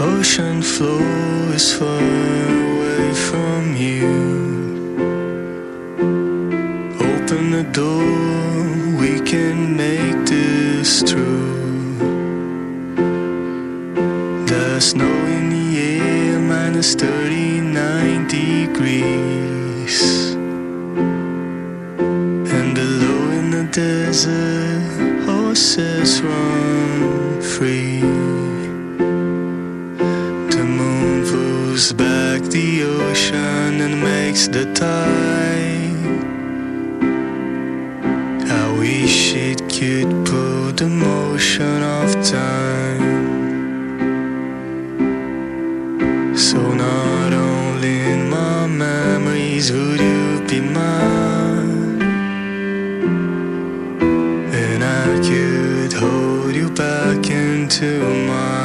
ocean flows far away from you. Open the door, we can make this true. There's snow in the air, minus 39 degrees. And below in the desert, horses run back the ocean and makes the tide. I wish it could pull the motion of time. So not only in my memories would you be mine, and I could hold you back into mine.